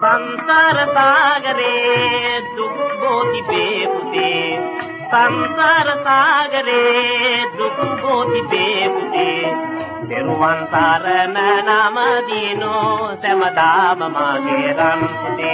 ಸಂಸಾರ ಸಾಗರೇ ದುಃಖಬೋಧಿ ಬೇವುದೇ ಸಂಸಾರ ಸಾಗರೇ ದುಃಖಬೋಧಿ ಬೇವುದೇ ತೆರುವಂತಾರನ ನಮದಿನೋ ಶಮದಾಮ ಮಾಗೆ ರಂಪುದೇ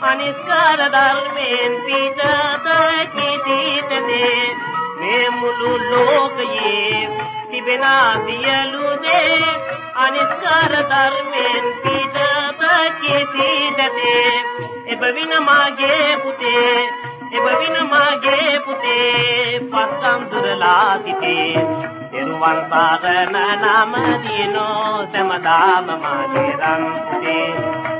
මුළු ලෝකයේ තිබෙන සියලු දේ අනිස්කාර ධර්මයෙන් පිටත කිසිත දේ. මේ මුළු ලෝකයේ තිබෙන සියලු දේ අනිස්කාර ධර්මයෙන් පිටත කිසිත දේ. එබවින මාගේ පුතේ එබවින මාගේ පුතේ පස්සම් දුරලා සිටේ. දරුවන් සාරණ නම දිනෝ සමදාම මාගේ රන් පුතේ.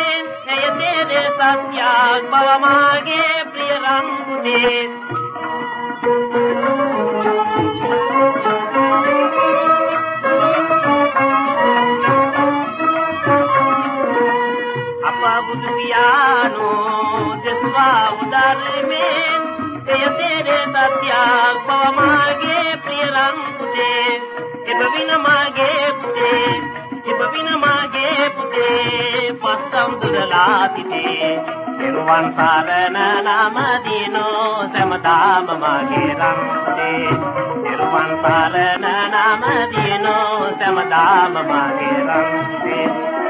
පියානෝ දෙස්වා උදර්මේ එය තේරේ සත්‍යක් බව මාගේ ප්‍රිය රංගුනේ අප බුදු පියානෝ දෙස්වා උදර්මේ එය තේරේ සත්‍යක් බව මාගේ ප්‍රිය රංගුනේ එබවින මාගේ පුතේ පස්සම් දුරලා සිටේ දරුවන් සරණ නම දිනෝ සමදාම මාගේ රන් පුතේ දරුවන් සරණ නම දිනෝ සමදාම මාගේ රන් පුතේ